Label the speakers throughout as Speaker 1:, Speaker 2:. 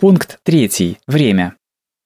Speaker 1: Пункт третий. Время.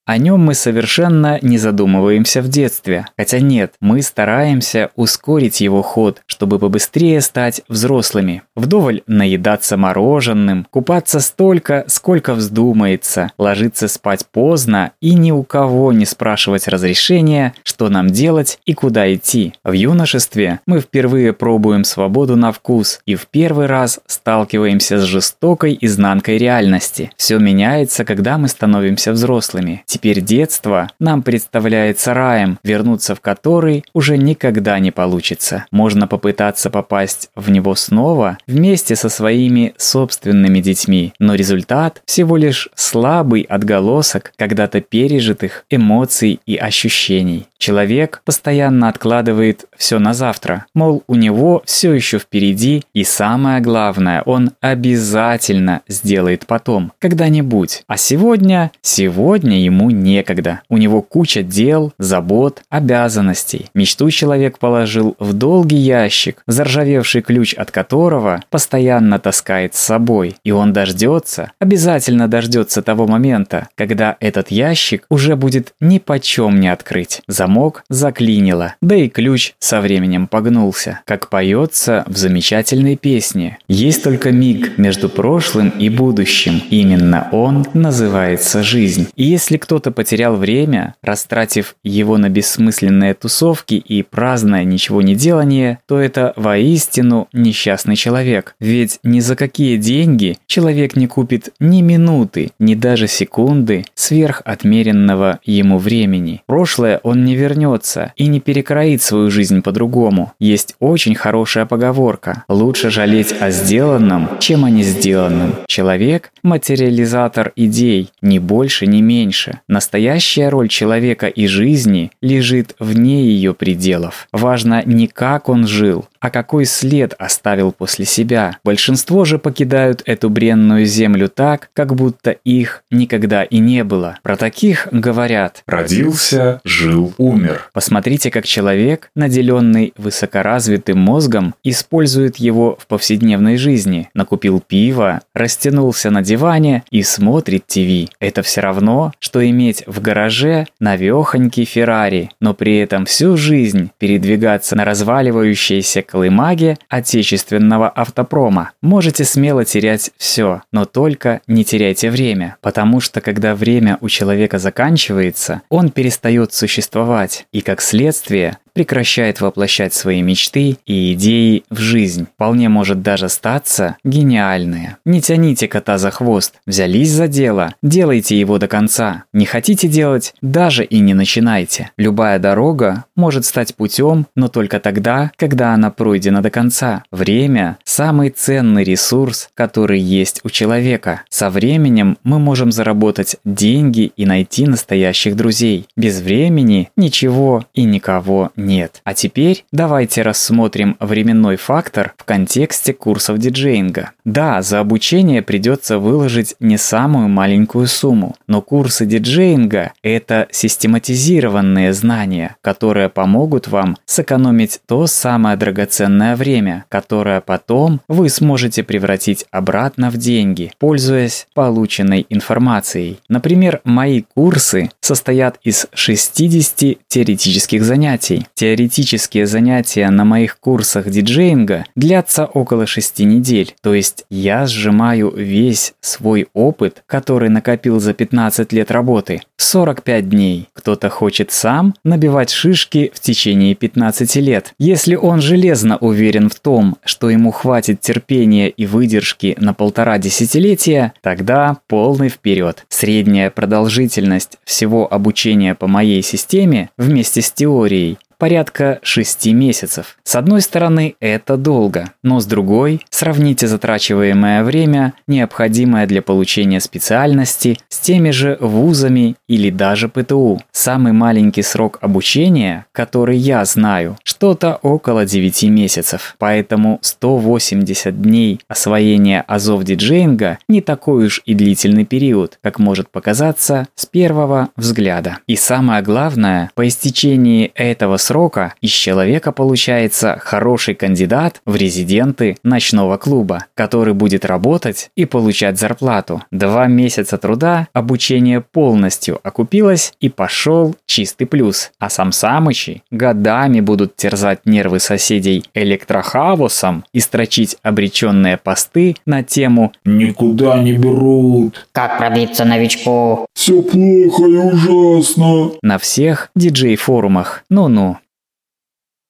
Speaker 1: О нем мы совершенно не задумываемся в детстве. Хотя нет, мы стараемся ускорить его ход, чтобы побыстрее стать взрослыми. Вдоволь наедаться мороженым, купаться столько, сколько вздумается, ложиться спать поздно и ни у кого не спрашивать разрешения, что нам делать и куда идти. В юношестве мы впервые пробуем свободу на вкус и в первый раз сталкиваемся с жестокой изнанкой реальности. Все меняется, когда мы становимся взрослыми. Теперь детство нам представляется раем, вернуться в который уже никогда не получится. Можно попытаться попасть в него снова вместе со своими собственными детьми, но результат всего лишь слабый отголосок когда-то пережитых эмоций и ощущений. Человек постоянно откладывает все на завтра, мол, у него все еще впереди, и самое главное, он обязательно сделает потом, когда-нибудь. А сегодня, сегодня ему некогда. У него куча дел, забот, обязанностей. Мечту человек положил в долгий ящик, заржавевший ключ от которого постоянно таскает с собой. И он дождется, обязательно дождется того момента, когда этот ящик уже будет ни почем не открыть замок заклинило, да и ключ со временем погнулся, как поется в замечательной песне. Есть только миг между прошлым и будущим, именно он называется жизнь. И если кто-то потерял время, растратив его на бессмысленные тусовки и праздное ничего не делание, то это воистину несчастный человек. Ведь ни за какие деньги человек не купит ни минуты, ни даже секунды сверх отмеренного ему времени. Прошлое он не вернется и не перекроит свою жизнь по-другому. Есть очень хорошая поговорка. Лучше жалеть о сделанном, чем о не сделанном. Человек – материализатор идей, ни больше, ни меньше. Настоящая роль человека и жизни лежит вне ее пределов. Важно не как он жил, а какой след оставил после себя. Большинство же покидают эту бренную землю так, как будто их никогда и не было. Про таких говорят
Speaker 2: «родился, жил, умер».
Speaker 1: Посмотрите, как человек, наделенный высокоразвитым мозгом, использует его в повседневной жизни. Накупил пиво, растянулся на диване и смотрит ТВ. Это все равно, что иметь в гараже навехонький Феррари, но при этом всю жизнь передвигаться на разваливающейся колымаге отечественного автопрома. Можете смело терять все, но только не теряйте время, потому что когда время у человека заканчивается, он перестает существовать, и как следствие прекращает воплощать свои мечты и идеи в жизнь. Вполне может даже статься гениальные. Не тяните кота за хвост. Взялись за дело, делайте его до конца. Не хотите делать, даже и не начинайте. Любая дорога может стать путем, но только тогда, когда она пройдена до конца. Время – самый ценный ресурс, который есть у человека. Со временем мы можем заработать деньги и найти настоящих друзей. Без времени ничего и никого нет. А теперь давайте рассмотрим временной фактор в контексте курсов диджеинга. Да, за обучение придется выложить не самую маленькую сумму, но курсы диджеинга – это систематизированные знания, которые помогут вам сэкономить то самое драгоценное время, которое потом вы сможете превратить обратно в деньги, пользуясь полученной информацией. Например, мои курсы состоят из 60 теоретических занятий. Теоретические занятия на моих курсах диджеинга длятся около 6 недель, то есть я сжимаю весь свой опыт, который накопил за 15 лет работы, в 45 дней. Кто-то хочет сам набивать шишки в течение 15 лет. Если он железно уверен в том, что ему хватит терпения и выдержки на полтора десятилетия, тогда полный вперед. Средняя продолжительность всего обучения по моей системе вместе с теорией порядка 6 месяцев. С одной стороны, это долго, но с другой, сравните затрачиваемое время, необходимое для получения специальности, с теми же вузами или даже ПТУ. Самый маленький срок обучения, который я знаю, что-то около 9 месяцев. Поэтому 180 дней освоения азов диджеинга не такой уж и длительный период, как может показаться с первого взгляда. И самое главное, по истечении этого срока срока из человека получается хороший кандидат в резиденты ночного клуба, который будет работать и получать зарплату. Два месяца труда, обучение полностью окупилось и пошел чистый плюс. А сам Самычи годами будут терзать нервы соседей электрохавусом и строчить обреченные посты на тему
Speaker 2: «Никуда не берут».
Speaker 3: Как пробиться новичку?
Speaker 2: Все плохо и ужасно.
Speaker 1: на всех диджей-форумах. Ну-ну.